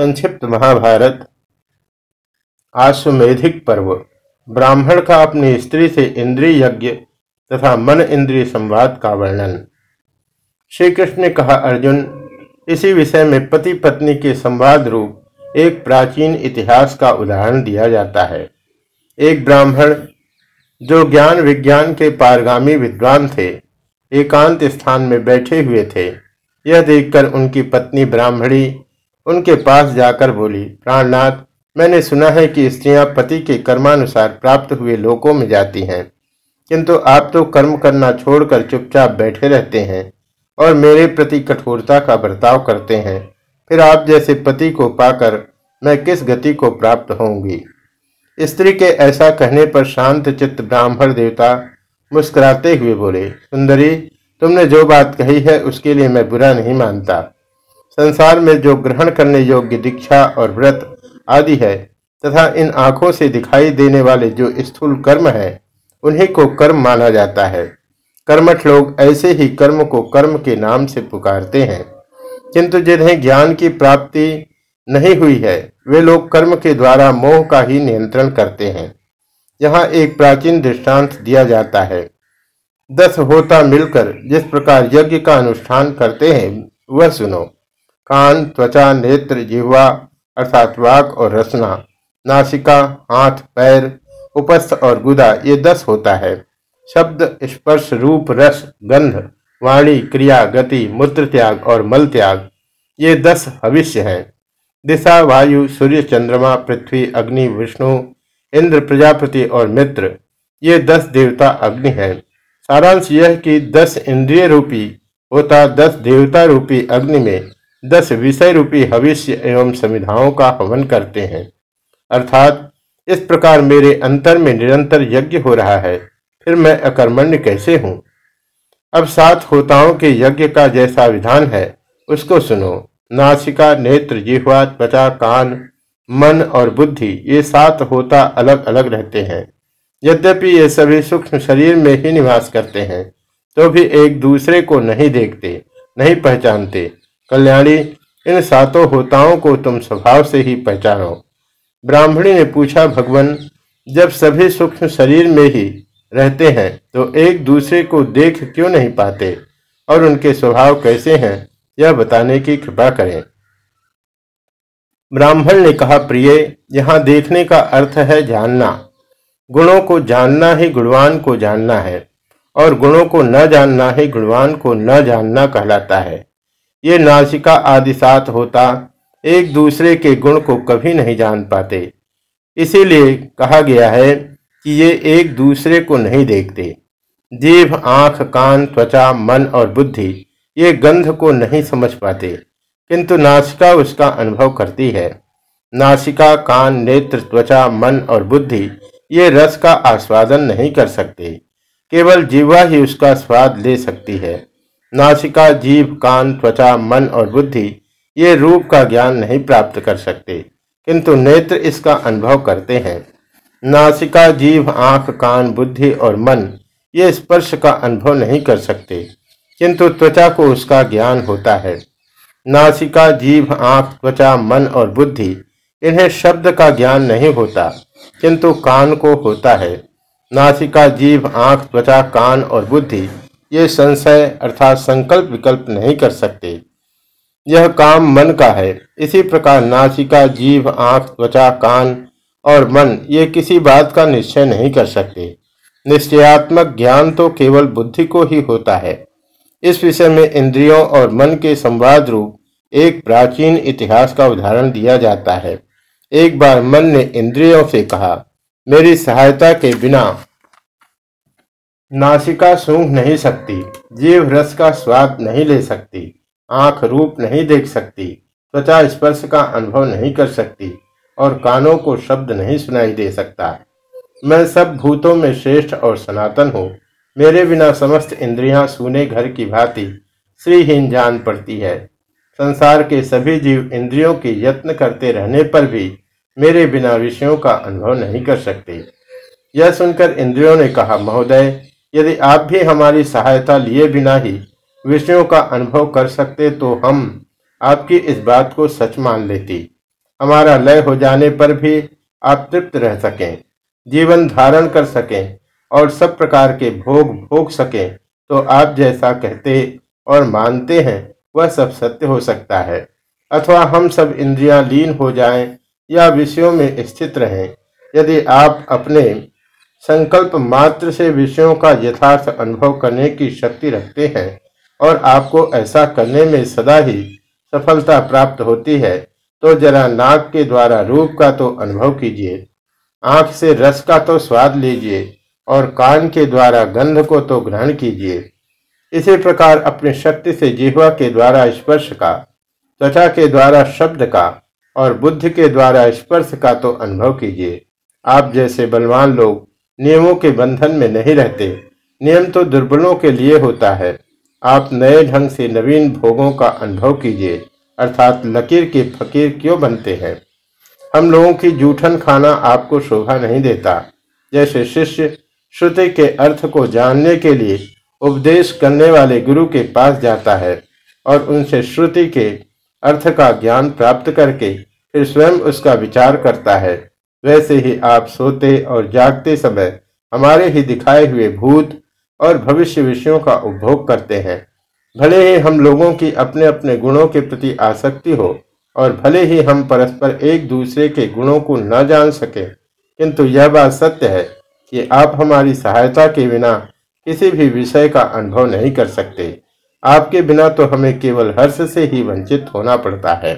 संक्षिप्त महाभारत आश्वेधिक पर्व। ब्राह्मण का अपनी स्त्री से इंद्रिय यज्ञ तथा मन इंद्रिय संवाद का वर्णन। श्री कृष्ण ने कहा, अर्जुन, इसी विषय में पति पत्नी के संवाद रूप एक प्राचीन इतिहास का उदाहरण दिया जाता है। एक ब्राह्मण, जो ज्ञान विज्ञान के पारगामी विद्वान थे, एकांत स्थान में बैठे हुए थे। यह देखकर उनकी पत्नी ब्राह्मणी उनके पास जाकर बोली, प्राणनाथ, मैंने सुना है कि स्त्रियाँ पति के कर्मानुसार प्राप्त हुए लोकों में जाती हैं। किंतु आप तो कर्म करना छोड़कर चुपचाप बैठे रहते हैं और मेरे प्रति कठोरता का बर्ताव करते हैं। फिर आप जैसे पति को पाकर मैं किस गति को प्राप्त होंगी स्त्री के ऐसा कहने पर शांत चित्त ब्राह्मण देवता मुस्कुराते हुए बोले, सुंदरी, तुमने जो बात कही है उसके लिए मैं बुरा नहीं मानता। संसार में जो ग्रहण करने योग्य दीक्षा और व्रत आदि है, तथा इन आँखों से दिखाई देने वाले जो स्थूल कर्म है, उन्हीं को कर्म माना जाता है। कर्मठ लोग ऐसे ही कर्म को कर्म के नाम से पुकारते हैं। किंतु जिन्हें ज्ञान की प्राप्ति नहीं हुई है, वे लोग कर्म के द्वारा मोह का ही नियंत्रण करते हैं। यहाँ एक प्राचीन दृष्टांत दिया जाता है। दस होता मिलकर जिस प्रकार यज्ञ का अनुष्ठान करते हैं, वह सुनो। कान, त्वचा, नेत्र, जिह्वा, अर्थात वाक और रसना, नासिका, हाथ, पैर, उपस्थ और गुदा, ये दस होता है। शब्द, स्पर्श, रूप, रस, गंध, वाणी, क्रिया, गति मूत्र त्याग और मल त्याग ये दस भविष्य हैं। दिशा, वायु, सूर्य, चंद्रमा, पृथ्वी, अग्नि, विष्णु, इंद्र, प्रजापति और मित्र, ये दस देवता अग्नि है। सारांश यह कि दस इंद्रिय रूपी होता, दस देवता रूपी अग्नि में दस विषय रूपी भविष्य एवं संविधाओं का हवन करते हैं। अर्थात, इस प्रकार मेरे अंतर में निरंतर यज्ञ हो रहा है। फिर मैं अकर्मण्य कैसे हूँ? अब सात होताओं के यज्ञ का जैसा विधान है, उसको सुनो। नासिका, नेत्र, जिह्वा, त्वचा, कान, मन और बुद्धि, ये सात होता अलग अलग रहते हैं। यद्यपि ये सभी सूक्ष्म शरीर में ही निवास करते हैं तो भी एक दूसरे को नहीं देखते, नहीं पहचानते। कल्याणी, इन सातों होताओं को तुम स्वभाव से ही पहचानो। ब्राह्मणी ने पूछा, भगवान, जब सभी सूक्ष्म शरीर में ही रहते हैं तो एक दूसरे को देख क्यों नहीं पाते? और उनके स्वभाव कैसे हैं, यह बताने की कृपा करें। ब्राह्मण ने कहा, प्रिय, यहाँ देखने का अर्थ है जानना। गुणों को जानना ही गुणवान को जानना है, और गुणों को न जानना ही गुणवान को न जानना कहलाता है। ये नासिका आदि साथ होता, एक दूसरे के गुण को कभी नहीं जान पाते। इसीलिए कहा गया है कि ये एक दूसरे को नहीं देखते। जीभ, आँख, कान, त्वचा, मन और बुद्धि, ये गंध को नहीं समझ पाते। किंतु नासिका उसका अनुभव करती है। नासिका, कान, नेत्र, त्वचा, मन और बुद्धि, ये रस का आस्वादन नहीं कर सकते। केवल जीवा ही उसका स्वाद ले सकती है। नासिका, जीव, कान, त्वचा, मन और बुद्धि, ये रूप का ज्ञान नहीं प्राप्त कर सकते, किंतु नेत्र इसका अनुभव करते हैं। नासिका, जीव, आँख, कान, बुद्धि और मन, ये स्पर्श का अनुभव नहीं कर सकते, किंतु त्वचा को उसका ज्ञान होता है। नासिका, जीव, आँख, त्वचा, मन और बुद्धि, इन्हें शब्द का ज्ञान नहीं होता, किंतु कान को होता है। नासिका, जीव, आँख, त्वचा, कान और बुद्धि ये संशय अर्थात संकल्प विकल्प नहीं कर सकते। यह काम मन का है। इसी प्रकार नासिका, जीव, आँख, त्वचा, कान और मन, ये किसी बात का निश्चय नहीं कर सकते। निश्चयात्मक ज्ञान तो केवल बुद्धि को ही होता है। इस विषय में इंद्रियों और मन के संवाद रूप एक प्राचीन इतिहास का उदाहरण दिया जाता है। एक बार मन ने इंद्रियों से कहा, मेरी सहायता के बिना नासिका सूंघ नहीं सकती, जीव रस का स्वाद नहीं ले सकती, आँख रूप नहीं देख सकती, त्वचा स्पर्श का अनुभव नहीं कर सकती और कानों को शब्द नहीं सुनाई दे सकता। मैं सब भूतों में श्रेष्ठ और सनातन हूँ। मेरे बिना समस्त इंद्रियाँ सुने घर की भांति श्रीहीन जान पड़ती है। संसार के सभी जीव इंद्रियों के यत्न करते रहने पर भी मेरे बिना विषयों का अनुभव नहीं कर सकते। यह सुनकर इंद्रियों ने कहा, महोदय यदि आप भी हमारी सहायता लिए बिना ही विषयों का अनुभव कर सकते तो हम आपकी इस बात को सच मान लेती। हमारा लय हो जाने पर भी आप तृप्त रह सकें, जीवन धारण कर सकें और सब प्रकार के भोग भोग सकें तो आप जैसा कहते और मानते हैं, वह सब सत्य हो सकता है। अथवा हम सब इंद्रियाँ लीन हो जाएँ या विषयों में स्थित रहें, यदि आप अपने संकल्प मात्र से विषयों का यथार्थ अनुभव करने की शक्ति रखते हैं और आपको ऐसा करने में सदा ही सफलता प्राप्त होती है तो जरा नाक के द्वारा रूप का तो अनुभव कीजिए। आँख से रस का तो स्वाद लीजिए और कान के द्वारा गंध को तो ग्रहण कीजिए। इसी प्रकार अपनी शक्ति से जिह्वा के द्वारा स्पर्श का, त्वचा के द्वारा शब्द का और बुद्धि के द्वारा स्पर्श का तो अनुभव कीजिए। आप जैसे बलवान लोग नियमों के बंधन में नहीं रहते। नियम तो दुर्बलों के लिए होता है। आप नए ढंग से नवीन भोगों का अनुभव कीजिए, अर्थात लकीर के फकीर क्यों बनते हैं? हम लोगों की जूठन खाना आपको शोभा नहीं देता। जैसे शिष्य श्रुति के अर्थ को जानने के लिए उपदेश करने वाले गुरु के पास जाता है और उनसे श्रुति के अर्थ का ज्ञान प्राप्त करके फिर स्वयं उसका विचार करता है। वैसे ही आप सोते और जागते समय हमारे ही दिखाए हुए भूत और भविष्य विषयों का उपभोग करते हैं। भले ही हम लोगों की अपने अपने गुणों के प्रति आसक्ति हो और भले ही हम परस्पर एक दूसरे के गुणों को न जान सके, किंतु यह बात सत्य है कि आप हमारी सहायता के बिना किसी भी विषय का अनुभव नहीं कर सकते। आपके बिना तो हमें केवल हर्ष से ही वंचित होना पड़ता है।